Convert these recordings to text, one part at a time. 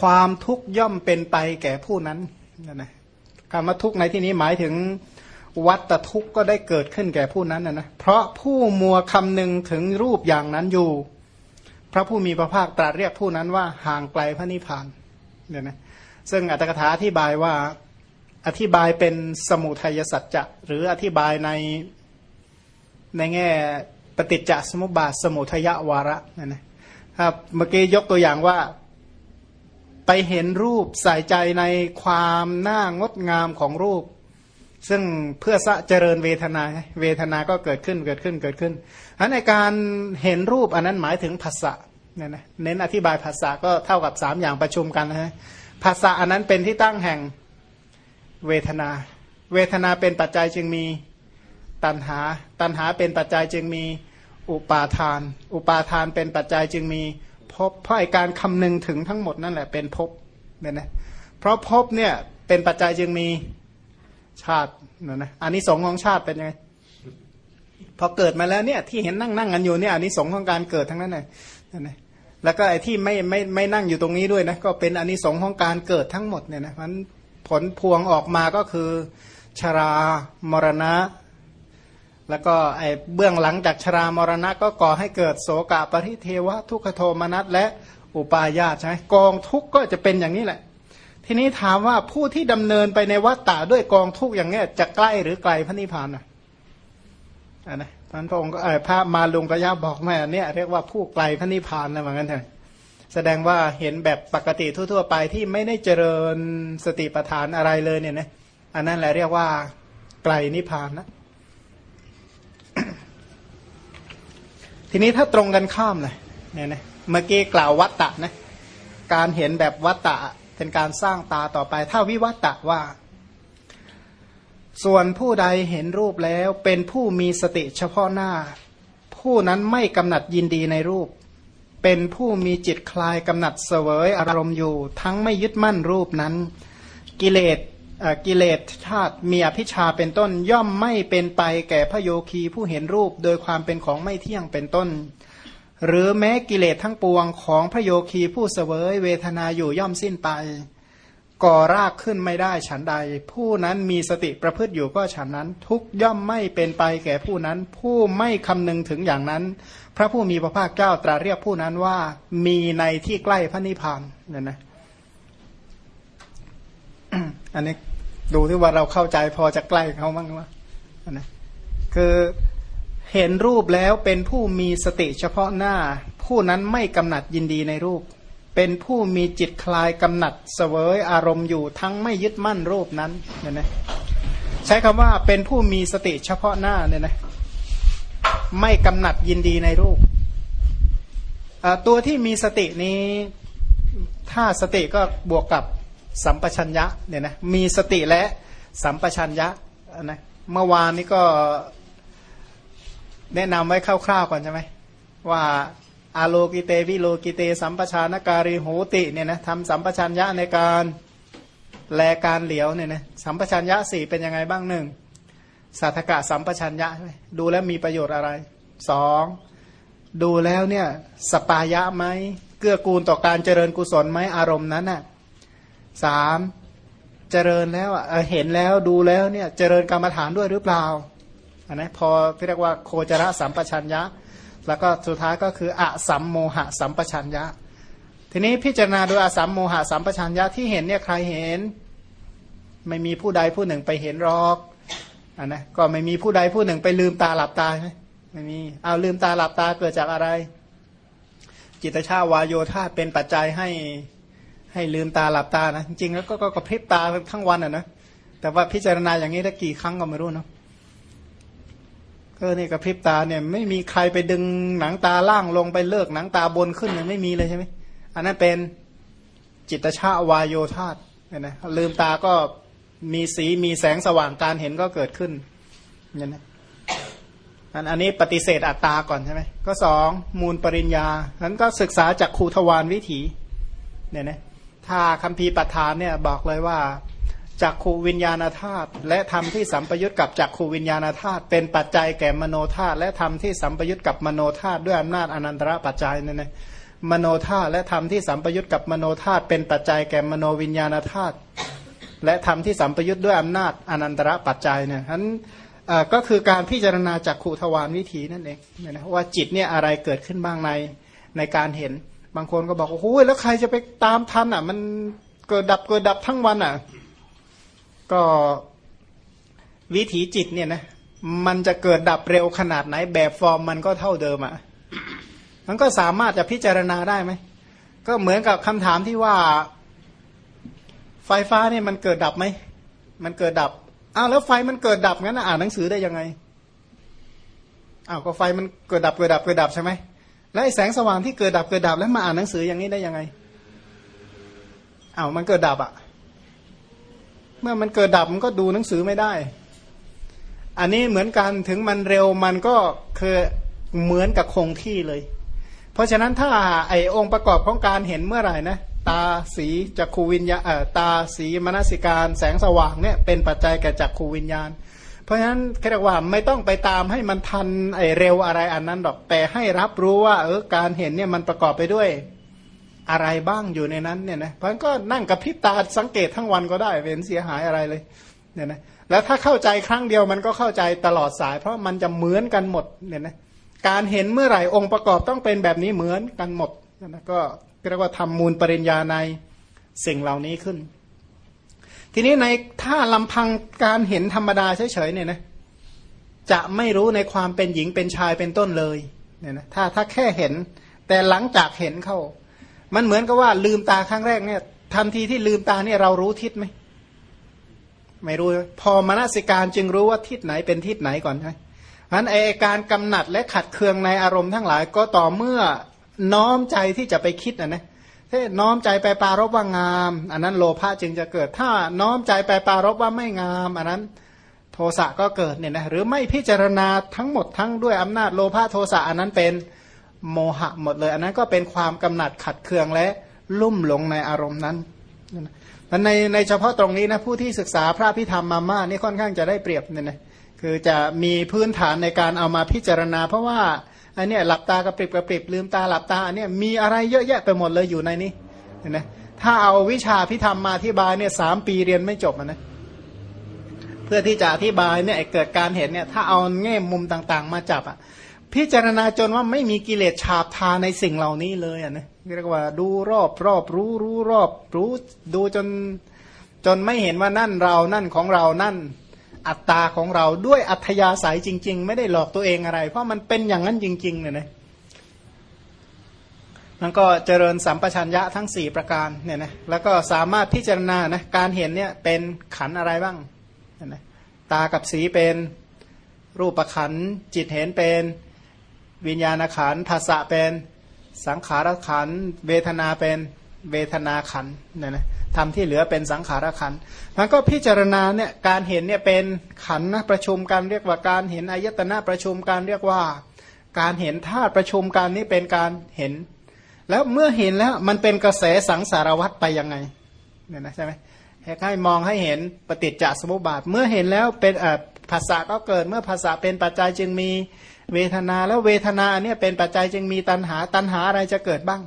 ความทุกข์ย่อมเป็นไปแก่ผู้นั้นนะนะคำว่าทุกข์ในที่นี้หมายถึงวัตทุกข์ก็ได้เกิดขึ้นแก่ผู้นั้นนะนะเพราะผู้มัวคำนึงถึงรูปอย่างนั้นอยู่ พระผู้มีพระภาคตรัสเรียกผู้นั้นว่าห่างไกลพระนิพพานเนี่ยนะซึ่งอัตถกถาอธิบายว่าอธิบายเป็นสมุทัยสัจจะหรืออธิบายในในแง่ปฏิจจสมุปบาทสมุทยวาระนะนะครับเมื่อกี้ยกตัวอย่างว่า ไปเห็นรูปใส่ใจในความน่างดงามของรูป ซึ่งเพื่อสะเจริญเวทนา เวทนาก็เกิดขึ้นเกิดขึ้นเกิดขึ้นอันในการเห็นรูปอันนั้นหมายถึงภาษะเนี่ยนะเน้นอธิบายภาษาก็เท่ากับสามอย่างประชุมกันนะฮะภาษาอันนั้นเป็นที่ตั้งแห่งเวทนา เวทนาเป็นปัจจัยจึงมีตัณหา ตัณหาเป็นปัจจัยจึงมีอุปาทาน อุปาทานเป็นปัจจัยจึงมี ภพเพราะไอการคำนึงถึงทั้งหมดนั่นแหละเป็นภพเนี่ยนะเพราะภพเนี่ยเป็นปัจจัยจึงมีชาติเนี่ยนะอันนี้สงของชาติเป็นยังไงพอเกิดมาแล้วเนี่ยที่เห็นนั่งนั่งกันอยู่เนี่ยอันนี้สงของการเกิดทั้งนั้นเลยนะแล้วก็ไอ้ที่ไม่ไม่ไม่นั่งอยู่ตรงนี้ด้วยนะก็เป็นอันนี้สงของการเกิดทั้งหมดเนี่ยนะมันผลพวงออกมาก็คือชรามรณะ แล้วก็ไอ้เบื้องหลังจากชรามรณะก็ก่อให้เกิดโสกะปริเทวะ ทุกขโทมนัสและอุปาญาตใช่ไหมกองทุกข์ก็จะเป็นอย่างนี้แหละ ทีนี้ถามว่าผู้ที่ดำเนินไปในวัฏฏะด้วยกองทุกข์อย่างเนี้ยจะใกล้หรือไกลพระนิพพานอะนะท่านพระองค์ก็เออพระมาลุงกระยาบอกแม่เนี่ยเรียกว่าผู้ไกลพระนิพพานนะเหมือนกันเถอะแสดงว่าเห็นแบบปกติทั่ว ๆ ไปที่ไม่ได้เจริญสติปัฏฐานอะไรเลยเนี่ยนะอันนั้นแหละเรียกว่าไกลนิพพานนะ ทีนี้ถ้าตรงกันข้ามเลยเนี่ยนะเมื่อกี้กล่าววัตตะนะการเห็นแบบวัตตะเป็นการสร้างตาต่อไป ถ้าวิวัตตะว่า ส่วนผู้ใดเห็นรูปแล้วเป็นผู้มีสติเฉพาะหน้า ผู้นั้นไม่กำหนัดยินดีในรูป เป็นผู้มีจิตคลายกำหนัดเสวยอารมณ์อยู่ ทั้งไม่ยึดมั่นรูปนั้น กิเลส กิเลสชาติมีอภิชาเป็นต้น ย่อมไม่เป็นไปแก่พระโยคีผู้เห็นรูปโดยความเป็นของไม่เที่ยงเป็นต้น หรือแม้กิเลสทั้งปวงของพระโยคีผู้เสวยเวทนาอยู่ย่อมสิ้นไป ก่อรากขึ้นไม่ได้ฉันใด ผู้นั้นมีสติประพฤติอยู่ก็ฉันนั้น ทุกย่อมไม่เป็นไปแก่ผู้นั้น ผู้ไม่คำนึงถึงอย่างนั้น พระผู้มีพระภาคเจ้าตรัสเรียกผู้นั้นว่ามีในที่ใกล้พระนิพพานเนี่ยนะอันนี้ ดูที่ว่าเราเข้าใจพอจะใกล้เขาบ้างว่าอันนะคือเห็นรูปแล้วเป็นผู้มีสติเฉพาะหน้า ผู้นั้นไม่กำหนัดยินดีในรูป เป็นผู้มีจิตคลายกำหนัดเสวยอารมณ์อยู่ทั้งไม่ยึดมั่นรูปนั้นเนี่ยนะใช้คำว่าเป็นผู้มีสติเฉพาะหน้าเนี่ยนะไม่กำหนัดยินดีในรูป ตัวที่มีสตินี้ ถ้าสติก็บวกกับ สัมปชัญญะเนี่ยนะมีสติและสัมปชัญญะนะเมื่อวานนี้ก็แนะนำไว้คร่าวๆก่อนใช่ไหมว่าอาโลกิเตวิโลกิเต สัมปชานการิโหติเนี่ยนะทำสัมปชัญญะในการแลการเหลียวเนี่ยนะสัมปชัญญะสี่เป็นยังไงบ้างหนึ่งสัทกะสัมปชัญญะดูแล้วมีประโยชน์อะไรสองดูแล้วเนี่ยสปายะไหมเกื้อกูลต่อการเจริญกุศลไหมอารมณ์นั้นน่ะ สามเจริญแล้วเห็นแล้วดูแล้วเนี่ยเจริญกรรมฐานด้วยหรือเปล่าอันนี้พอที่เรียกว่าโคจรสัมปชัญญะ แล้วก็สุดท้ายก็คืออะสัมโมหะสัมปชัญญะ ทีนี้พิจารณาโดยอสัมโมหะสัมปชัญญะที่เห็นเนี่ยใครเห็น ไม่มีผู้ใดผู้หนึ่งไปเห็นหรอกอันนะก็ไม่มีผู้ใดผู้หนึ่งไปลืมตาหลับตาไหมไม่มีเอาลืมตาหลับตาเกิดจากอะไร จิตชาวายโยธาเป็นปัจจัยให้ ให้ลืมตาหลับตานะจริงแล้วก็กระพริบตาทั้งวันอะนะแต่ว่าพิจารณาอย่างนี้ได้กี่ครั้งก็ไม่รู้เนาะก็เนี่ยกระพริบตาเนี่ยไม่มีใครไปดึงหนังตาล่างลงไปเลิกหนังตาบนขึ้นยังไม่มีเลยใช่ไหมอันนั้นเป็นจิตชาวายโยธาเนี่ยนะลืมตาก็มีสีมีแสงสว่างการเห็นก็เกิดขึ้นเนี่ยนะอันอันนี้ปฏิเสธอัตตาก่อนใช่ไหมก็สองมูลปริญญานั้นก็ศึกษาจากครูทวารวิถีเนี่ยนะ ถ้าคัมภีร์ปัฏฐานเนี่ยบอกเลยว่าจากขูวิญญาณธาตุและธรรมที่สัมปยุตกับจากขูวิญญาณธาตุเป็นปัจจัยแก่มโนธาตุและธรรมที่สัมปยุตกับมโนธาตุด้วยอำนาจอนันตระปัจจัยเนี่ยนะมโนธาตุและธรรมที่สัมปยุตกับมโนธาตุเป็นปัจจัยแก่มโนวิญญาณธาตุและธรรมที่สัมปยุตด้วยอำนาจอนันตระปัจจัยเนี่ยฉะนั้นก็คือการพิจารณาจากขุทวารวิถีนั่นเองนะว่าจิตเนี่ยอะไรเกิดขึ้นบ้างในในการเห็น บางคนก็บอกโอ้โหแล้วใครจะไปตามทันอะ มันเกิดดับเกิดดับทั้งวันอะ ก็วิถีจิตเนี่ยนะมันจะเกิดดับเร็วขนาดไหน แบบฟอร์มมันก็เท่าเดิมอะมันก็สามารถจะพิจารณาได้ไหมก็เหมือนกับคำถามที่ว่า ไฟฟ้าเนี่ยมันเกิดดับไหมมันเกิดดับอ้าวแล้วไฟมันเกิดดับงั้นอ่านหนังสือได้ยังไงอ้าวก็ไฟมันเกิดดับเกิดดับเกิดดับใช่ไหม แล้วไอแสงสว่างที่เกิดดับเกิดดับแล้วมาอ่านหนังสืออย่างนี้ได้ยังไงเอ้ามันเกิดดับอะ เมื่อมันเกิดดับมันก็ดูหนังสือไม่ได้ อันนี้เหมือนกันถึงมันเร็วมันก็คือเหมือนกับคงที่เลย เพราะฉะนั้นถ้าไอองค์ประกอบของการเห็นเมื่อไหร่นะตาสีจักขูวิญญาตาสีมนสิการ แสงสว่างเนี่ยเป็นปัจจัยแก่จักขูวิญญาณ ราะฉะนั้นเรียกว่าไม่ต้องไปตามให้มันทันไอเร็วอะไรอันนั้นหรอกแต่ให้รับรู้ว่าเออการเห็นเนี่ยมันประกอบไปด้วยอะไรบ้างอยู่ในนั้นเนี่ยนะเพราะฉะนั้นก็นั่งกับพิบตาสังเกตทั้งวันก็ได้เป็นเสียหายอะไรเลยเนี่ยนะแล้วถ้าเข้าใจครั้งเดียวมันก็เข้าใจตลอดสาย เพราะมันจะเหมือนกันหมดเนี่ยนะการเห็นเมื่อไหร่องค์ประกอบต้องเป็นแบบนี้เหมือนกันหมดนะก็เรียกว่าทำมูลปริญญาในสิ่งเหล่านี้ขึ้น ทีนี้ในถ้าลำพังการเห็นธรรมดาเฉยๆเนี่ยนะจะไม่รู้ในความเป็นหญิงเป็นชายเป็นต้นเลยเนี่ยนะถ้าถ้าแค่เห็น แต่หลังจากเห็นเข้า มันเหมือนกับว่าลืมตาครั้งแรกเนี่ยทันทีที่ลืมตาเนี่ยเรารู้ทิศไหมไม่รู้ พอมนสิการจึงรู้ว่าทิศไหนเป็นทิศไหนก่อนใช่นั้นไอการกำหนัดและขัดเคืองในอารมณ์ทั้งหลาย ก็ต่อเมื่อน้อมใจที่จะไปคิดนะนะ ถ้าน้อมใจไปปารบว่างาม อันนั้นโลภะจึงจะเกิด ถ้าน้อมใจไปปารบว่าไม่งาม อันนั้นโทสะก็เกิดเนี่ยนะหรือไม่พิจารณาทั้งหมดทั้งด้วยอำนาจโลภะโทสะอันนั้นเป็นโมหะหมดเลย อันนั้นก็เป็นความกำหนัดขัดเคืองและลุ่มหลงในอารมณ์นั้นในในเฉพาะตรงนี้นะผู้ที่ศึกษาพระพิธรรมมาม่านี่ค่อนข้างจะได้เปรียบเนี่ยนะคือจะมีพื้นฐานในการเอามาพิจารณา เพราะว่า อันนี้หลับตากระปริบกระปริบลืมตาหลับตาอันนี้มีอะไรเยอะแยะไปหมดเลยอยู่ในนี้เห็นไหมถ้าเอาวิชาพิธรรมมาอธิบายเนี่ยสามปีเรียนไม่จบนะเพื่อที่จะอธิบายเนี่ยเกิดการเห็นเนี่ยถ้าเอาแง่มุมต่างๆ มาจับอะพิจารณาจนว่าไม่มีกิเลสฉาบทาในสิ่งเหล่านี้เลยอะนะเรียกว่าดูรอบรอบรู้รู้รอบรู้ดูจนจนไม่เห็นว่านั่นเรานั่นของเรานั่น อัตตาของเราด้วยอัธยาศัยจริง ๆ ไม่ได้หลอกตัวเองอะไร เพราะมันเป็นอย่างนั้นจริงๆเนี่ยนะมันก็เจริญสัมปชัญญะทั้ง 4 ประการเนี่ยนะแล้วก็สามารถพิจารณานะการเห็นเนี่ยเป็นขันอะไรบ้างนะตากับสีเป็นรูปขันจิตเห็นเป็นวิญญาณขันภาษะเป็นสังขารขันเวทนาเป็นเวทนาขันเนี่ยนะ ทำที่เหลือเป็นสังขารขันมันก็พิจารณาเนี่ยการเห็นเนี่ยเป็นขันนะประชุมกันเรียกว่าการเห็นอายตนะประชุมกันเรียกว่า การเห็นธาตุประชุมกันนี่เป็นการเห็น แล้วเมื่อเห็นแล้วมันเป็นกระแสสังสารวัตรไปยังไงเนี่ยนะใช่ไหมให้มองให้เห็นปฏิจจสมุปบาท เมื่อเห็นแล้วเป็นภาษาก็เกิดเมื่อภาษาเป็นปัจจัยจึงมีเวทนาแล้วเวทนาเนี่ยเป็นปัจจัยจึงมีตัณหาตัณหาอะไรจะเกิดบ้าง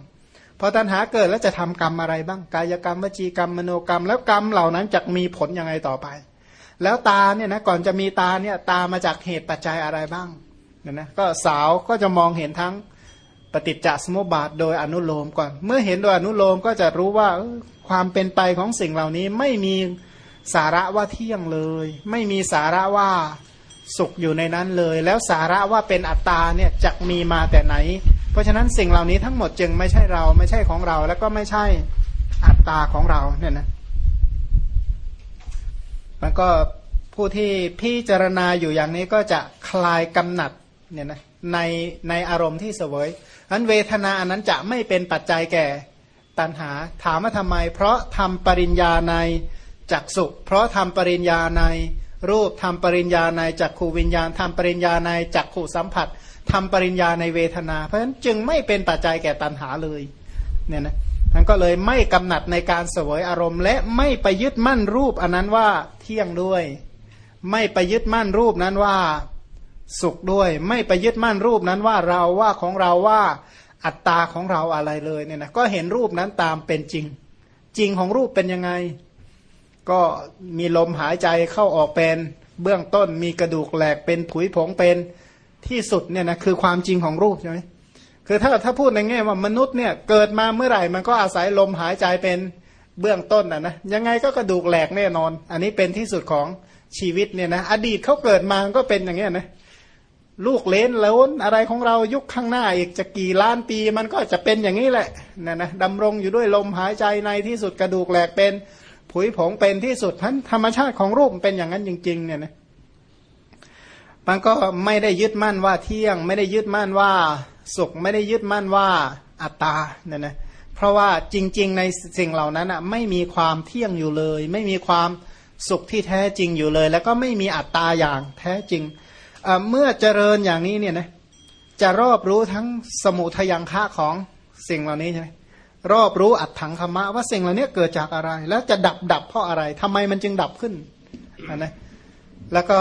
อตัณหาเกิดแล้วจะทำกรรมอะไรบ้างกายกรรมวจีกรรมมโนกรรม แล้วกรรมเหล่านั้นจะมีผลยังไงต่อไป แล้วตาเนี่ยนะก่อนจะมีตาเนี่ยตามาจากเหตุปัจจัยอะไรบ้างเนี่ยนะก็สาวก็จะมองเห็นทั้งปฏิจจสมุปบาทโดยอนุโลมก่อน เมื่อเห็นโดยอนุโลมก็จะรู้ว่าความเป็นไปของสิ่งเหล่านี้ไม่มีสาระว่าเที่ยงเลย ไม่มีสาระว่าสุขอยู่ในนั้นเลย แล้วสาระว่าเป็นอัตตาเนี่ยจะมีมาแต่ไหน เพราะฉะนั้นสิ่งเหล่านี้ทั้งหมดจึงไม่ใช่เราไม่ใช่ของเรา แล้วก็ไม่ใช่อัตตาของเราเนี่ยนะมันก็ผู้ที่พิจารณาอยู่อย่างนี้ก็จะคลายกำหนัดเนี่ยนะในในอารมณ์ที่เสวยอันเวทนาอันนั้นจะไม่เป็นปัจจัยแก่ตัณหา ถามว่าทำไม เพราะทำปริญญาในจักสุเพราะทำปริญญาในรูปทำปริญญาในจักขูวิญญาณทำปริญญาในจักขูสัมผัส ทำปริญญาในเวทนา เพราะฉะนั้นจึงไม่เป็นปัจจัยแก่ตัณหาเลยเนี่ยนะท่านก็เลยไม่กำหนัดในการเสวยอารมณ์ และไม่ไปยึดมั่นรูปอันนั้นว่าเที่ยงด้วย ไม่ไปยึดมั่นรูปนั้นว่าสุขด้วย ไม่ไปยึดมั่นรูปนั้นว่าเราว่าของเราว่าอัตตาของเราอะไรเลยเนี่ยนะก็เห็นรูปนั้นตามเป็นจริง จริงของรูปเป็นยังไง ก็มีลมหายใจเข้าออกเป็นเบื้องต้นมีกระดูกแหลกเป็นผุยผงเป็น ที่สุดเนี่ยนะคือความจริงของรูปใช่ไหมคือถ้าถ้าพูดในแง่ว่ามนุษย์เนี่ยเกิดมาเมื่อไหร่มันก็อาศัยลมหายใจเป็นเบื้องต้นนะนะยังไงก็กระดูกแหลกแน่นอน อันนี้เป็นที่สุดของชีวิตเนี่ยนะอดีตเขาเกิดมาก็เป็นอย่างเงี้ยนะลูกเลนล้นอะไรของเรายุคข้างหน้าอีกจะกี่ล้านปีมันก็จะเป็นอย่างนี้แหละนะนะดำรงอยู่ด้วยลมหายใจในที่สุดกระดูกแหลกเป็นผุยผงเป็นที่สุดทั้นธรรมชาติของรูปเป็นอย่างนั้นจริงๆเนี่ยนะ มันก็ไม่ได้ยึดมั่นว่าเที่ยง ไม่ได้ยึดมั่นว่าสุขไม่ได้ยึดมั่นว่าอัตตาเนี่ยนะเพราะว่าจริง ๆ ในสิ่งเหล่านั้นอะไม่มีความเที่ยงอยู่เลย ไม่มีความสุขที่แท้จริงอยู่เลย แล้วก็ไม่มีอัตตาอย่างแท้จริงเมื่อเจริญอย่างนี้เนี่ยนะจะรอบรู้ทั้งสมุทยังคะของสิ่งเหล่านี้ใช่ไหมรอบรู้อัตถังคมะว่าสิ่งเหล่านี้เกิดจากอะไร แล้วจะดับดับเพราะอะไรทำไมมันจึงดับขึ้นนะแล้วก็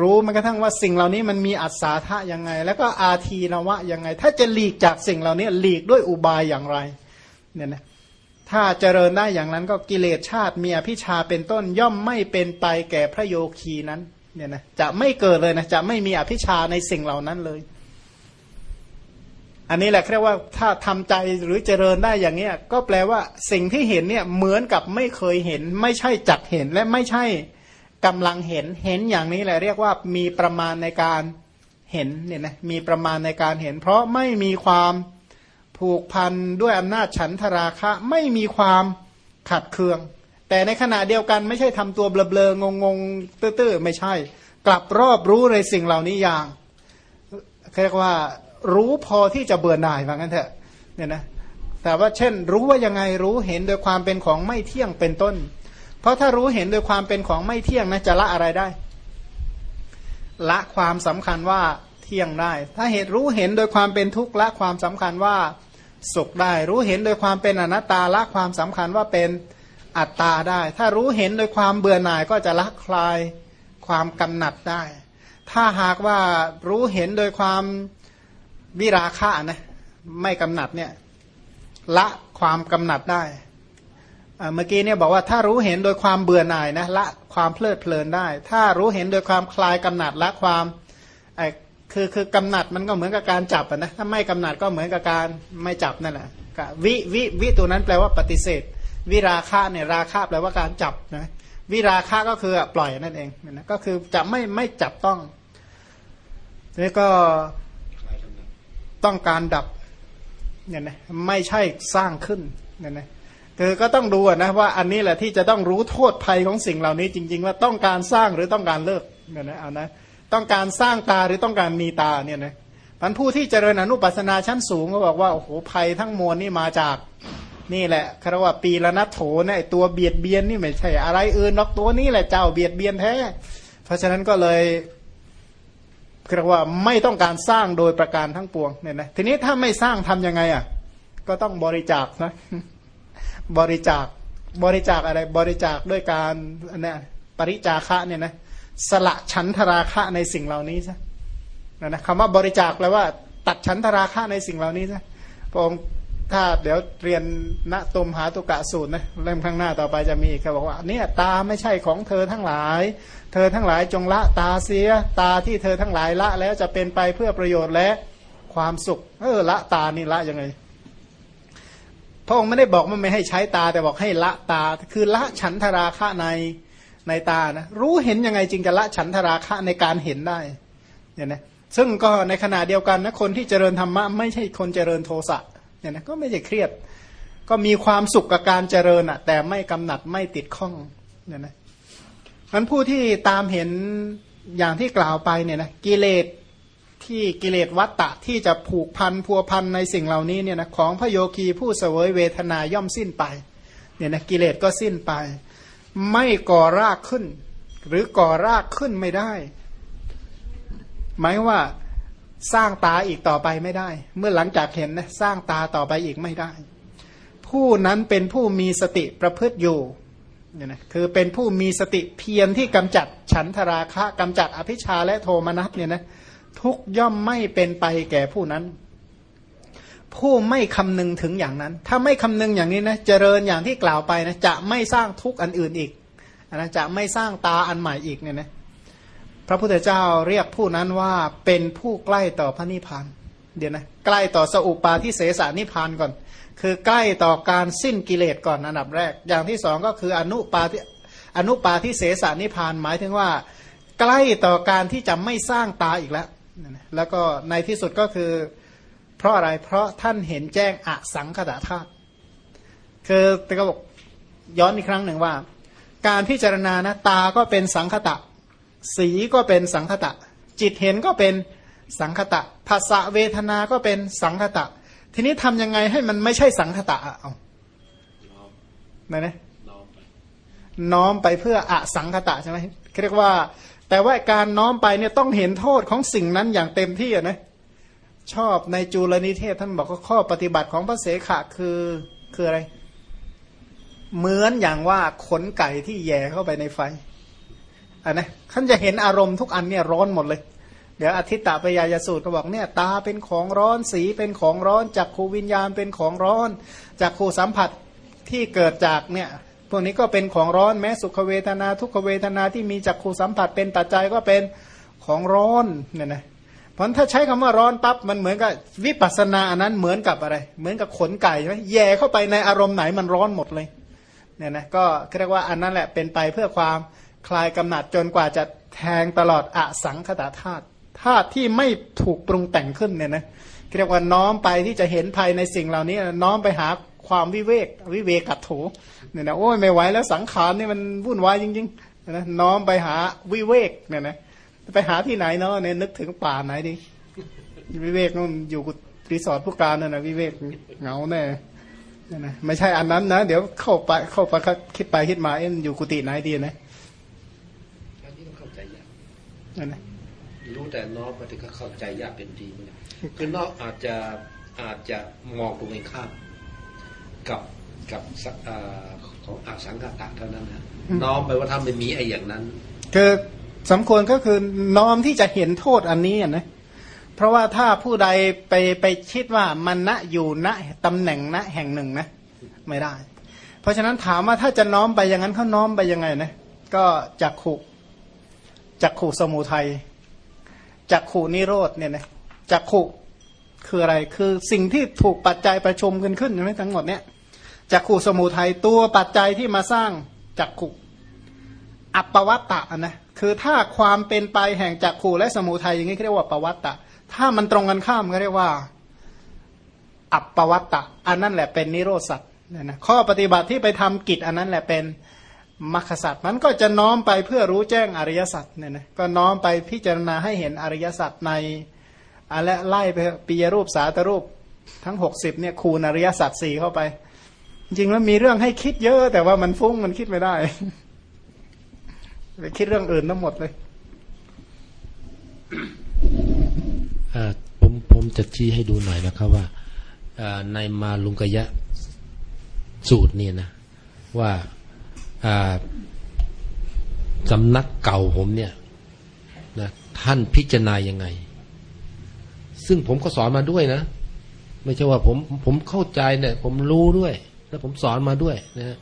รู้มันกระทั่งว่าสิ่งเหล่านี้มันมีอัศาธะยังไง แล้วก็อาทีนวะยังไง ถ้าจะหลีกจากสิ่งเหล่านี้หลีกด้วยอุบายอย่างไรเนี่ยนะถ้าเจริญได้อย่างนั้นก็กิเลสชาติมีอภิชาเป็นต้นย่อมไม่เป็นไปแก่พระโยคีนั้นเนี่ยนะจะไม่เกิดเลยนะจะไม่มีอภิชาในสิ่งเหล่านั้นเลย อันนี้แหละเรียกว่าถ้าทำใจหรือเจริญได้อย่างเนี้ยก็แปลว่าสิ่งที่เห็นเนี่ยเหมือนกับไม่เคยเห็น ไม่ใช่จักเห็นและไม่ใช่ กำลังเห็นเห็นอย่างนี้แหละเรียกว่ามีประมาณในการเห็นเนี่ยนะมีประมาณในการเห็น เพราะไม่มีความผูกพันด้วยอำนาจฉันทราคะ ไม่มีความขัดเคือง แต่ในขณะเดียวกันไม่ใช่ทำตัวเบลองงงตื้อๆ ไม่ใช่ กลับรอบรู้ในสิ่งเหล่านี้อย่างเรียกว่ารู้พอที่จะเบื่อหน่ายว่างั้นเถอะเนี่ยนะแต่ว่าเช่น รู้ว่ายังไงรู้เห็นโดยความเป็นของไม่เที่ยงเป็นต้น เพราะถ้ารู้เห็นโดยความเป็นของไม่เที่ยงนะจะละอะไรได้ ละความสำคัญว่าเที่ยงได้ ถ้าเหตุรู้เห็นโดยความเป็นทุกข์ละความสำคัญว่าสุขได้ รู้เห็นโดยความเป็นอนัตตาละความสำคัญว่าเป็นอัตตาได้ ถ้ารู้เห็นโดยความเบื่อหน่ายก็จะละคลายความกำหนัดได้ ถ้าหากว่ารู้เห็นโดยความวิราคะนะไม่กำหนัดเนี่ยละความกำหนัดได้ เมื่อกี้เนี่ยบอกว่าถ้ารู้เห็นโดยความเบื่อหน่ายนะละความเพลิดเพลินได้ ถ้ารู้เห็นโดยความคลายกำหนัดละความไอ้คือคือกำหนัดมันก็เหมือนกับการจับนะถ้าไม่กำหนัดก็เหมือนกับการไม่จับนั่นแหละวิวิวิตัวนั้นแปลว่าปฏิเสธ วิราคะเนี่ยราคะแปลว่าการจับนะวิราคะก็คือปล่อยนั่นเองนะก็คือจะไม่ไม่จับต้องนี่ก็ต้องการดับเนี่ยนะไม่ใช่สร้างขึ้นเนี่ยนะ คือก็ต้องดูนะว่าอันนี้แหละที่จะต้องรู้โทษภัยของสิ่งเหล่านี้จริง ๆ ว่าต้องการสร้างหรือต้องการเลิกเนี่ยนะเอานะต้องการสร้างตาหรือต้องการมีตาเนี่ยนะมันผู้ที่เจริญอนุปัสนาชั้นสูงก็บอกว่าโอ้โหภัยทั้งมวลนี่มาจากนี่แหละคารว่าปีละนัทโถเนี่ยตัวเบียดเบียนนี่ไม่ใช่อะไรอื่นนอกตัวนี้แหละเจ้าเบียดเบียนแท้ เพราะฉะนั้นก็เลยเรียกว่าไม่ต้องการสร้างโดยประการทั้งปวงเนี่ยนะทีนี้ถ้าไม่สร้างทํำยังไงอะ ก็ต้องบริจาคนะ บริจาคบริจาคอะไรบริจาคด้วยการเนี่ยปริจาคะเนี่ยนะสละฉันทราคะในสิ่งเหล่านี้ซะนะนะคำว่าบริจาคแปลว่า ตัดฉันทราคะในสิ่งเหล่านี้ซะพระองค์ถ้าเดี๋ยวเรียนณตุมหาตุกะสูตรนะเล่มข้างหน้าต่อไปจะมีเขาบอกว่าเนี่ยตาไม่ใช่ของเธอทั้งหลาย เธอทั้งหลายจงละตาเสีย ตาที่เธอทั้งหลายละแล้วจะเป็นไปเพื่อประโยชน์และความสุข เออละตานี่ละยังไง พระองค์ไม่ได้บอกว่าไม่ให้ใช้ตาแต่บอกให้ละตา คือละฉันทราคะในในตานะรู้เห็นยังไงจึงจะละฉันทราคะในการเห็นได้เนี่ยนะซึ่งก็ในขณะเดียวกันนะคนที่เจริญธรรมะไม่ใช่คนเจริญโทสะเนี่ยนะก็ไม่ใช่เครียด ก็มีความสุขกับการเจริญอะแต่ไม่กำหนัดไม่ติดข้องเนี่ยนะมันผู้ที่ตามเห็นอย่างที่กล่าวไปเนี่ยนะกิเลส ที่กิเลสวัตตะที่จะผูกพันพัวพันในสิ่งเหล่านี้เนี่ยนะของพระโยคีผู้เสวยเวทนาย่อมสิ้นไปเนี่ยนะกิเลสก็สิ้นไป ไม่ก่อรากขึ้น หรือก่อรากขึ้นไม่ได้ หมายว่าสร้างตาอีกต่อไปไม่ได้ เมื่อหลังจากเห็นนะสร้างตาต่อไปอีกไม่ได้ ผู้นั้นเป็นผู้มีสติประพฤติอยู่เนี่ยนะคือเป็นผู้มีสติเพียรที่กำจัดฉันทราคะกำจัดอภิชาและโทมนัสเนี่ยนะ ทุกย่อมไม่เป็นไปแก่ผู้นั้น ผู้ไม่คำนึงถึงอย่างนั้น ถ้าไม่คำนึงอย่างนี้นะเจริญอย่างที่กล่าวไปนะจะไม่สร้างทุกข์อันอื่นอีกนะจะไม่สร้างตาอันใหม่อีกเนี่ยนะพระพุทธเจ้าเรียกผู้นั้นว่าเป็นผู้ใกล้ต่อพระนิพพานเดี๋ยวนะใกล้ต่อสอุปาทิเสสานิพพานก่อน คือใกล้ต่อการสิ้นกิเลสก่อนอันดับแรก อย่างที่สองก็คืออนุปาทิอนุปาทิเสสานิพพานหมายถึงว่า ใกล้ต่อการที่จะไม่สร้างตาอีกแล้ว แล้วก็ในที่สุดก็คือ เพราะอะไรเพราะท่านเห็นแจ้งอสังขตาธาตุคือตะกบอกย้อนอีกครั้งหนึ่งว่า การพิจารณานะตาก็เป็นสังคตะ สีก็เป็นสังคตะ จิตเห็นก็เป็นสังคตะภาษาเวทนา ก็เป็นสังคตะ ทีนี้ทำยังไงให้มันไม่ใช่สังคตะเอาไหนนะน้อมไปเพื่ออสังคตะใช่ไหมเรียกว่า แต่ว่าการน้อมไปเนี่ยต้องเห็นโทษของสิ่งนั้นอย่างเต็มที่นะชอบในจูลนิเทศท่านบอกว่าข้อปฏิบัติของพระเสขะคือคืออะไร เหมือนอย่างว่าขนไก่ที่แย่เข้าไปในไฟอันนะท่านจะเห็นอารมณ์ทุกอันเนี่ยร้อนหมดเลย เดี๋ยวอธิตตปยายสูตรก็บอกเนี่ยตาเป็นของร้อนสีเป็นของร้อนจากขูวิญญาณเป็นของร้อนจากขูสัมผัสที่เกิดจากเนี่ย พวกนี้ก็เป็นของร้อนแม้สุขเวทนา ทุกขเวทนาที่มีจักขูสัมผัสเป็นปัจจัยก็เป็นของร้อนเนี่ยนะเพราะถ้าใช้คำว่าร้อนปั๊บมันเหมือนกับวิปัสสนาอันนั้นเหมือนกับอะไร เหมือนกับขนไก่ใช่ไหมแย่เข้าไปในอารมณ์ไหนมันร้อนหมดเลยเนี่ยนะก็เรียกว่าอันนั้นแหละเป็นไปเพื่อความคลายกำหนัดจนกว่าจะแทงตลอดอสังขตาธาตุธาตุที่ไม่ถูกปรุงแต่งขึ้นเนี่ยนะเรียกว่าน้อมไปที่จะเห็นภายในสิ่งเหล่านี้ น้อมไปหา ความวิเวกวิเวกัตโถเนี่ยนะโอ้ยไม่ไหวแล้วสังขารนี่มันวุ่นวายจริงๆนะน้อมไปหาวิเวกเนี่ยนะไปหาที่ไหนเนาะเนี่ยนึกถึงป่าไหนดิวิเวกนู่นอยู่รีสอร์ทผู้การนั่นนะวิเวกเหงาแน่เนี่ยนะไม่ใช่อันนั้นนะ เดี๋ยวเข้าไปเข้าไปคิดไปคิดมาเอ็นอยู่กุฏิไหนดีนะอันนี้ต้องเข้าใจยากนั่นนะรู้แต่น้อมปฏิก็เข้าใจยากเป็นดีเหมือนกันคือนอกอาจจะอาจจะมองตรงข้าม กับกับของอาสังกตะเท่านั้นนะน้อมไปว่าถ้ามันมีไอ้อย่างนั้นคือสมควรก็คือน้อมที่จะเห็นโทษอันนี้นะเพราะว่าถ้าผู้ใดไปไปคิดว่ามันณอยู่ณตำแหน่งณแห่งหนึ่งนะ ไม่ได้ เพราะฉะนั้นถามว่าถ้าจะน้อมไปอย่างนั้นเขาน้อมไปยังไงนะก็จักขุจักขุสมุทัยจักขุนิโรธเนี่ยนะจักขุคืออะไรคือสิ่งที่ถูกปัจจัยประชุมกันขึ้นใช่ไหมทั้งหมดเนี่ย จักขู่สมุทัยตัวปัจจัยที่มาสร้างจักขุอัปปวัตตะนะคือถ้าความเป็นไปแห่งจักขู่และสมุทัยอย่างนี้เรียกว่าปวัตตะ ถ้ามันตรงกันข้ามก็เรียกว่า อัปปวัตตะ อันนั้นแหละเป็นนิโรธสัตว์นะข้อปฏิบัติที่ไปทำกิจอันนั้นแหละเป็นมรรคสัตว์มันก็จะน้อมไปเพื่อรู้แจ้งอริยสัจเนี่ยนะก็น้อมไปพิจารณาให้เห็นอริยสัจในอะไรไล่ไปปียรูปสาตรูปทั้งหกสิบเนี่ยคูณอริยสัจสี่เข้าไป จริงแล้วมีเรื่องให้คิดเยอะ แต่ว่ามันฟุ้งมันคิดไม่ได้ไปคิดเรื่องอื่นทั้งหมดเลยผมผมจะชี้ให้ดูหน่อยนะครับว่าในมาลุงกยะสูตรเนี่ยนะ ว่าสำนักเก่าผมเนี่ยนะท่านพิจารณายังไง ซึ่งผมก็สอนมาด้วยนะ ไม่ใช่ว่าผมผมเข้าใจเนี่ย ผมรู้ด้วย แล้วผมสอนมาด้วยนะ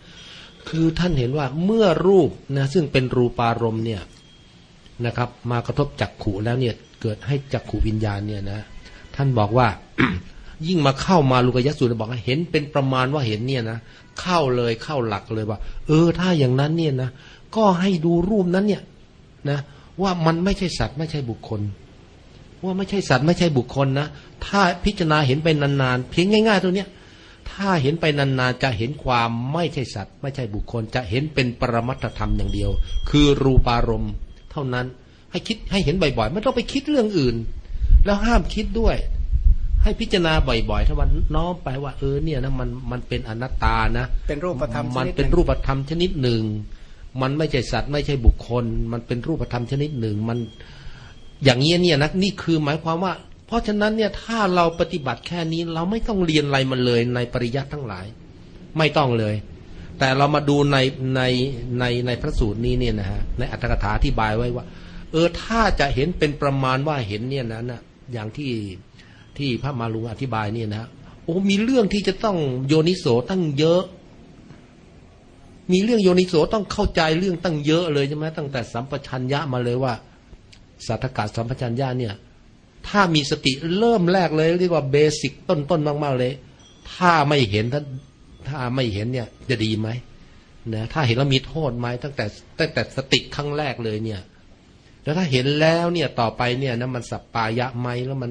คือท่านเห็นว่าเมื่อรูปนะซึ่งเป็นรูปารมณ์เนี่ยนะครับ มากระทบจักขู่แล้วเนี่ยเกิดให้จักขู่วิญญาณเนี่ยนะ ท่านบอกว่ายิ่งมาเข้ามาลุกยัสูตรบอกเห็นเป็นประมาณว่าเห็นเนี่ยนะเข้าเลยเข้าหลักเลยว่า เออถ้าอย่างนั้นเนี่ยนะก็ให้ดูรูปนั้นเนี่ยนะ ว่ามันไม่ใช่สัตว์ไม่ใช่บุคคล ว่าไม่ใช่สัตว์ไม่ใช่บุคคลนะถ้าพิจารณาเห็นไปนานๆเพียงง่าย ๆ ตัวเนี้ย ถ้าเห็นไปนานๆจะเห็นความไม่ใช่สัตว์ ไม่ใช่บุคคล จะเห็นเป็นปรมัตธรรมอย่างเดียว คือรูปารมณ์ เท่านั้นให้คิดให้เห็นบ่อยๆไม่ต้องไปคิดเรื่องอื่น แล้วห้ามคิดด้วย ให้พิจารณาบ่อยๆถ้าวันน้อมไปว่าเออเนี่ยนะมันมันเป็นอนัตตานะเป็นรูปธรรมมันเป็นรูปธรรมชนิดหนึ่ง มันไม่ใช่สัตว์ ไม่ใช่บุคคล มันเป็นรูปธรรมชนิดหนึ่ง มันอย่างนี้เนี่ยนะนี่คือหมายความว่า ราะฉะนั้นเนี่ยถ้าเราปฏิบัติแค่นี้ เราไม่ต้องเรียนอะไรมันเลยในปริยัติทั้งหลาย ไม่ต้องเลย แต่เรามาดูในในในในพระสูตรนี้เนี่ยนะฮะในอัตถกถาอธิบายไว้ว่า เออถ้าจะเห็นเป็นประมาณว่าเห็นเนี่ยนะนะอย่างที่ที่พระมาลุงอธิบายเนี่ยนะโอ้มีเรื่องที่จะต้องโยนิโสตั้งเยอะ มีเรื่องโยนิโสต้องเข้าใจเรื่องตั้งเยอะเลยใช่ไหมตั้งแต่สัมปชัญญะมาเลยว่าสัทธกาสัมปชัญญะเนี่ย ถ้ามีสติเริ่มแรกเลย เรียกว่าเบสิกต้นๆมากๆเลย ถ้าไม่เห็นถ้าถ้าไม่เห็นเนี่ยจะดีไหมนะถ้าเห็นแล้วมีโทษไหมตั้งแต่ตั้งแต่สติครั้งแรกเลยเนี่ย แล้วถ้าเห็นแล้วเนี่ยต่อไปเนี่ยนะมันสัปปายะไหมแล้วมัน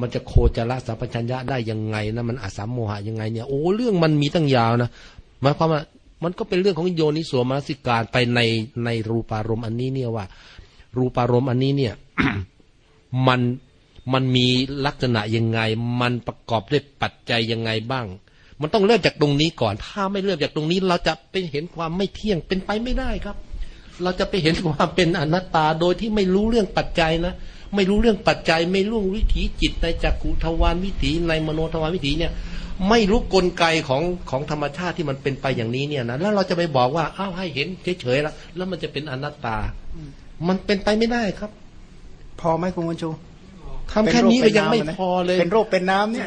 มันจะโคจรสัพพัญญะได้ยังไงนะมันอาสามโมหะยังไงเนี่ยโอ้เรื่องมันมีตั้งยาวนะหมายความว่ามันก็เป็นเรื่องของโยนิสวมนสิการไปในในรูปารมณ์อันนี้เนี่ยว่า รูปารมณ์อันนี้เนี่ย มัน มันมีลักษณะยังไง มันประกอบด้วยปัจจัยยังไงบ้าง มันต้องเริ่มจากตรงนี้ก่อน ถ้าไม่เริ่มจากตรงนี้ เราจะไปเห็นความไม่เที่ยงเป็นไปไม่ได้ครับ เราจะไปเห็นความเป็นอนัตตาโดยที่ไม่รู้เรื่องปัจจัยนะไม่รู้เรื่องปัจจัย ไม่รู้วิถีจิตในจักขุทวารวิถีในมโนทวารวิถีเนี่ย ไม่รู้กลไกของของธรรมชาติที่มันเป็นไปอย่างนี้เนี่ยนะแล้วเราจะไปบอกว่าอ้าวให้เห็นเฉยๆแล้วแล้วมันจะเป็นอนัตตา มันเป็นไปไม่ได้ครับ พอไหมคุณวัญชู ทำแค่นี้ก็ยังไม่พอเลย เป็นรูปเป็นน้ำเนี่ย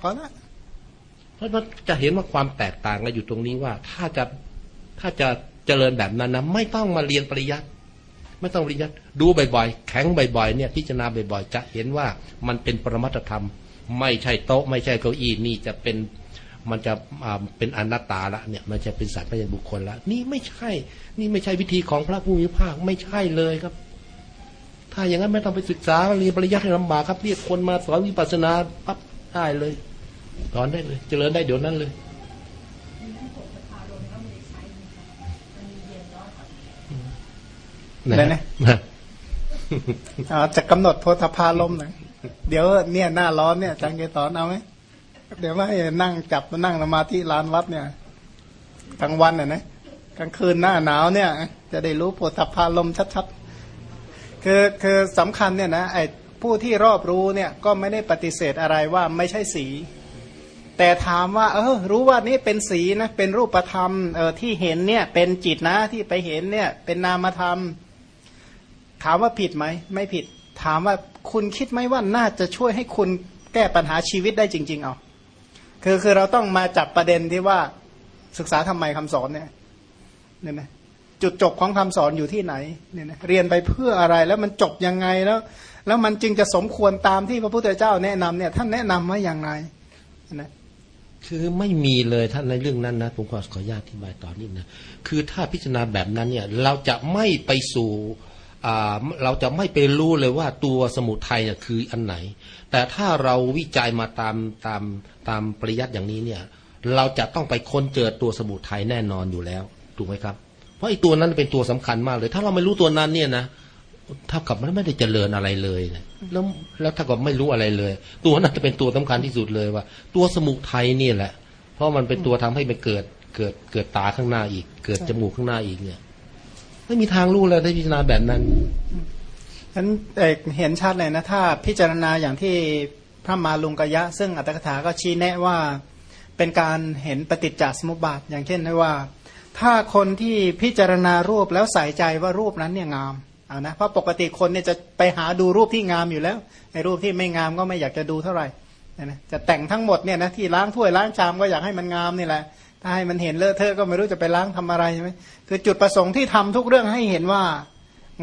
พอละเพราะว่าจะเห็นว่าความแตกต่างกันอยู่ตรงนี้ว่า ถ้าจะถ้าจะเจริญแบบนั้นนะไม่ต้องมาเรียนปริยัติไม่ต้องปริยัติดูบ่อยๆแข็งบ่อยๆเนี่ยพิจารณาบ่อยๆ จะเห็นว่ามันเป็นปรมัตธรรม ไม่ใช่โต๊ะ ไม่ใช่เก้าอี้นี่จะเป็นมันจะเป็นอนัตตาละเนี่ยมันจะเป็นสัตว์ไม่ใช่บุคคลละนี่ไม่ใช่ นี่ไม่ใช่วิธีของพระผู้มีภาคไม่ใช่เลยครับ ถ้าอย่างนั้นไม่ต้องไปศึกษาเรียนปริยัติให้ลำบากครับเรียกคนมาสอนวิปัสสนาปั๊บได้เลยสอนได้เลย เจริญได้เดี๋ยวนั้นเลยไหนนะจะกำหนดโพธพาลมหน่อยเดี๋ยวเนี่ยหน้าร้อนเนี่ยจังเกตอนเอาไหมเดี๋ยวว่าให้นั่งจับมานั่งสมาธิลานวัดเนี่ยกลางวันน่ะนะกลางคืนหน้าหนาวเนี่ย จะได้รู้โพธพาลมชัดๆ คือคือสำคัญเนี่ยนะไอ้ผู้ที่รอบรู้เนี่ยก็ไม่ได้ปฏิเสธอะไรว่าไม่ใช่สี แต่ถามว่า เออรู้ว่านี่เป็นสีนะเป็นรูปธรรมเออที่เห็นเนี่ยเป็นจิตนะที่ไปเห็นเนี่ยเป็นนามธรรม ถามว่าผิดไหมไม่ผิด ถามว่าคุณคิดไหมว่าน่าจะช่วยให้คุณแก้ปัญหาชีวิตได้จริง ๆ เอาคือคือเราต้องมาจับประเด็นที่ว่าศึกษาทำไมคำสอนเนี่ยเนี่ยนะ จุดจบของคำสอนอยู่ที่ไหนเนี่ยนะเรียนไปเพื่ออะไรแล้วมันจบยังไงแล้ว แล้วมันจึงจะสมควรตามที่พระพุทธเจ้าแนะนำเนี่ยท่านแนะนำว่าอย่างไรนะคือไม่มีเลยท่านในเรื่องนั้นนะผมขอขออนุญาตอธิบายต่อนิดนะคือถ้าพิจารณาแบบนั้นเนี่ยเราจะไม่ไปสู่เราจะไม่ไปรู้เลยว่าตัวสมุทัยเนี่ยคืออันไหน แต่ถ้าเราวิจัยมาตามตามตามปริยัติอย่างนี้เนี่ย เราจะต้องไปค้นเจอตัวสมุทัยแน่นอนอยู่แล้ว ถูกไหมครับ เพราะไอ้ตัวนั้นเป็นตัวสำคัญมากเลย ถ้าเราไม่รู้ตัวนั้นเนี่ยนะเท่ากับมันไม่ได้เจริญอะไรเลยนะแล้วแล้วถ้ากับไม่รู้อะไรเลย ตัวนั้นจะเป็นตัวสำคัญที่สุดเลยว่า ตัวสมุทัยนี่แหละ เพราะมันเป็นตัวทำให้มันเกิดเกิดเกิดตาข้างหน้าอีก เกิดจมูกข้างหน้าอีกเนี่ย ไม่มีทางรู้เลยถ้าพิจารณาแบบนั้นฉันเห็นชัดเลยนะถ้าพิจารณาอย่างที่พระมาลุงกยะ ซึ่งอัตถกถาก็ชี้แนะว่าเป็นการเห็นปฏิจจสมุปบาทอย่างเช่นว่า ถ้าคนที่พิจารณารูปแล้วใส่ใจว่ารูปนั้นเนี่ยงามเอานะเพราะปกติคนเนี่ยจะไปหาดูรูปที่งามอยู่แล้วไอ้รูปที่ไม่งามก็ไม่อยากจะดูเท่าไหร่นะจะแต่งทั้งหมดเนี่ยนะที่ล้างถ้วยล้างชามก็อยากให้มันงามนี่แหละถ้าให้มันเห็นเลอะเทอะก็ไม่รู้จะไปล้างทำอะไรใช่ไหมคือจุดประสงค์ที่ทำทุกเรื่องให้เห็นว่า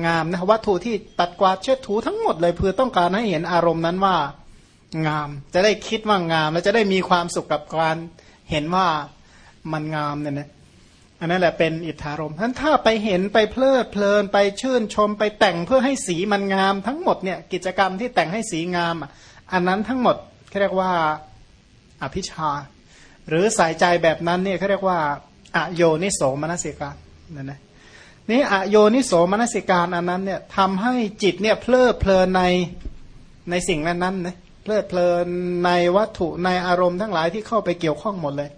งามนะวัตถุที่ตัดกวาดเช็ดถูทั้งหมดเลยเพื่อต้องการให้เห็นอารมณ์นั้นว่างาม จะได้คิดว่างาม แล้วจะได้มีความสุขกับการเห็นว่ามันงามเนี่ยนะ อันนั้นแหละเป็นอิทธารมท่านถ้าไปเห็นไปเพลิดเพลินไปชื่นชมไปแต่งเพื่อให้สีมันงาม ทั้งหมดเนี่ยกิจกรรมที่แต่งให้สีงามอันนั้นทั้งหมดเขาเรียกว่าอภิชา หรือใส่ใจแบบนั้นเนี่ยเขาเรียกว่าอโยนิโสมนสิการนั่นนะนี่อโยนิโสมนสิการอันนั้นเนี่ยทำให้จิตเนี่ยเพลิดเพลินในในสิ่งนั้นนั้นนะเพลิดเพลินในวัตถุในอารมณ์ทั้งหลายที่เข้าไปเกี่ยวข้องหมดเลย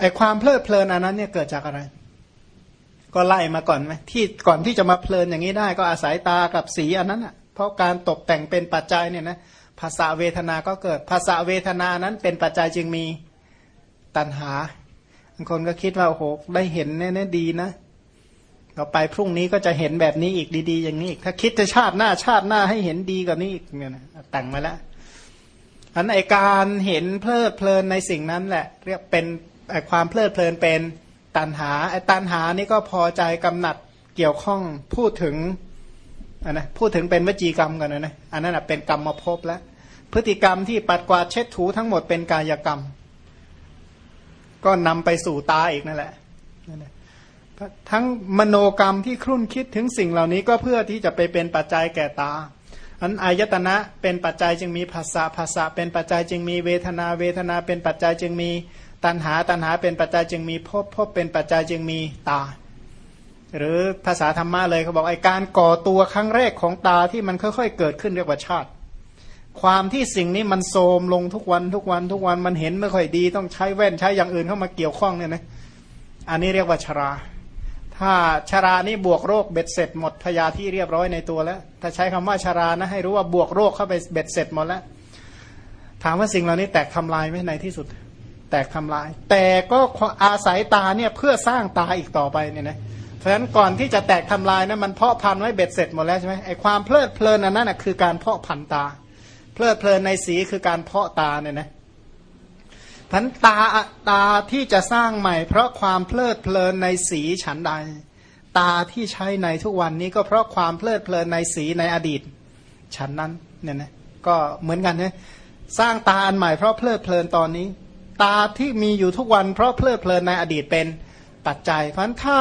ไอความเพลิดเพลินอันนั้นเนี่ยเกิดจากอะไร ก็ไล่มาก่อนไหมที่ก่อนที่จะมาเพลินอย่างนี้ได้ ก็อาศัยตากับสีอันนั้นอะ เพราะการตกแต่งเป็นปัจจัยเนี่ยนะภาษาเวทนาก็เกิดภาษาเวทนานั้นเป็นปัจจัยจึงมีตัณหาบางคนก็คิดว่าโอ้โหได้เห็นแน่ๆดีนะต่อไปพรุ่งนี้ก็จะเห็นแบบนี้อีกดี ๆ อย่างนี้อีกถ้าคิดจะชาติหน้าชาติหน้าให้เห็นดีกว่านี้อีกเนี่ยนะแต่งมาแล้วอันไอการเห็นเพลิดเพลินในสิ่งนั้นแหละ เรียกเป็น ความเพลิดเพลินเป็นตันหาไอตันหานี่ก็พอใจกำหนัดเกี่ยวข้องพูดถึงอันนะพูดถึงเป็นวจีกรรมกันนะนะอันนั้นเป็นกรรมมาพบแล้ว พฤติกรรมที่ปัดกวาดเช็ดถูทั้งหมดเป็นกายกรรม ก็นำไปสู่ตาอีกนั่นแหละทั้งมโนกรรมที่ครุ่นคิดถึงสิ่งเหล่านี้ก็เพื่อที่จะไปเป็นปัจจัยแก่ตาอันอายตนะเป็นปัจจัยจึงมีภาษาภาษาเป็นปัจจัยจึงมีเวทนาเวทนาเป็นปัจจัยจึงมี ตัณหาตัณหาเป็นปัจจัยจึงมีภพภพเป็นปัจจัยจึงมีตา หรือภาษาธรรมะเลยเขาบอกไอการก่อตัวครั้งแรกของตาที่มันค่อยๆ เกิดขึ้นเรียกว่าชาติ ความที่สิ่งนี้มันโทมลงทุกวันทุกวันทุกวันมันเห็นไม่ค่อยดี ต้องใช้แว่นใช้อย่างอื่นเข้ามาเกี่ยวข้องเนี่ยนะอันนี้เรียกว่าชรา ถ้าชรานี่บวกโรคเบ็ดเสร็จหมดพยาที่เรียบร้อยในตัวแล้ว ถ้าใช้คำว่าชรานะให้รู้ว่าบวกโรคเข้าไปเบ็ดเสร็จหมดแล้วถามว่าสิ่งเหล่านี้แตกทำลายไหมในที่สุด แตกทำลาย แต่ก็อาศัยตาเนี่ยเพื่อสร้างตาอีกต่อไปเนี่ยนะเพราะฉะนั้นก่อนที่จะแตกทำลายนะมันเพาะพันธุ์ไว้เบ็ดเสร็จหมดแล้วใช่ไหมไอความเพลิดเพลินอันนั้นนะคือการเพาะพันธุ์ตา เพลิดเพลินในสีคือการเพาะตาเนี่ยนะพันตาตาที่จะสร้างใหม่ เพราะความเพลิดเพลินในสีฉันใด ตาที่ใช้ในทุกวันนี้ก็เพราะความเพลิดเพลินในสีในอดีต ฉันนั้นเนี่ยนะก็เหมือนกันนะสร้างตาอันใหม่เพราะเพลิดเพลินตอนนี้ ตาที่มีอยู่ทุกวัน เพราะเพลิดเพลินในอดีตเป็นปัจจัย เพราะถ้า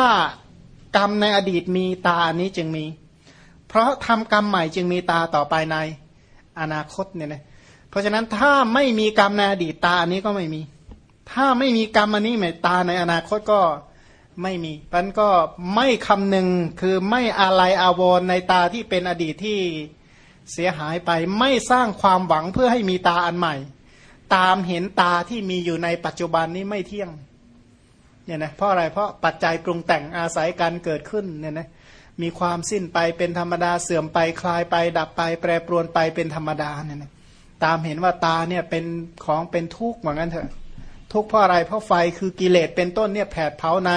กรรมในอดีตมีตาอันนี้จึงมี เพราะทำกรรมใหม่จึงมีตาต่อไปในอนาคตเนี่ยนะเพราะฉะนั้นถ้าไม่มีกรรมในอดีตตาอันนี้ก็ไม่มี ถ้าไม่มีกรรมอันนี้ไม่ตาในอนาคตก็ไม่มีมันก็ไม่คำหนึ่งคือไม่อะไรอาวรในตาที่เป็นอดีตที่เสียหายไป ไม่สร้างความหวังเพื่อให้มีตาอันใหม่ ตามเห็นตาที่มีอยู่ในปัจจุบันนี้ไม่เที่ยงเนี่ยนะเพราะอะไรเพราะปัจจัยปรุงแต่งอาศัยการเกิดขึ้นเนี่ยนะมีความสิ้นไปเป็นธรรมดาเสื่อมไปคลายไป ดับไป แปรปรวนไปเป็นธรรมดาเนี่ยนะตามเห็นว่าตาเนี่ยเป็นของเป็นทุกข์เหมือนกันเถอะ ทุกข์เพราะอะไรเพราะไฟคือกิเลสเป็นต้นเนี่ยแผดเผาใน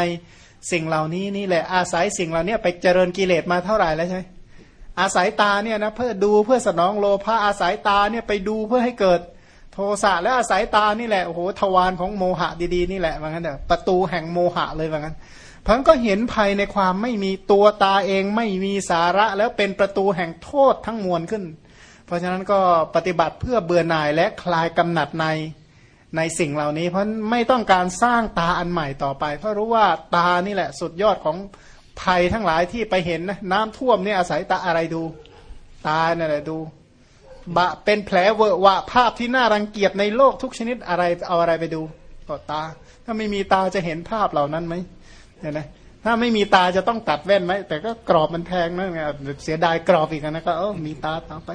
สิ่งเหล่านี้นี่แหละอาศัยสิ่งเหล่านี้ไปเจริญกิเลสมาเท่าไหร่แล้วใช่ไหมอาศัยตาเนี่ยนะเพื่อดูเพื่อสนองโลภะอาศัยตาเนี่ยไปดูเพื่อให้เกิด โทสะแล้วอาศัยตานี่แหละโอ้โหทวารของโมหะดีๆนี่แหละว่างั้นเถอะประตูแห่งโมหะเลยว่างั้นพันก็เห็นภัยในความไม่มีตัวตาเองไม่มีสาระแล้วเป็นประตูแห่งโทษทั้งมวลขึ้น เพราะฉะนั้นก็ปฏิบัติเพื่อเบื่อหน่ายและคลายกำหนัดในในสิ่งเหล่านี้ เพราะไม่ต้องการสร้างตาอันใหม่ต่อไป เพราะรู้ว่าตานี่แหละสุดยอดของภัยทั้งหลายที่ไปเห็นนะน้ำท่วมนี่อาศัยตาอะไรดู ตาเนี่ยแหละดู บะเป็นแผลเวอะวะภาพที่น่ารังเกียจในโลกทุกชนิดอะไรเอาอะไรไปดูก็ตา ถ้าไม่มีตาจะเห็นภาพเหล่านั้นไหมเห็นไหมถ้าไม่มีตาจะต้องตัดแว่นไหมแต่ก็กรอบมันแพงนะเสียดายกรอบอีกนะก็เออมีตาตามไป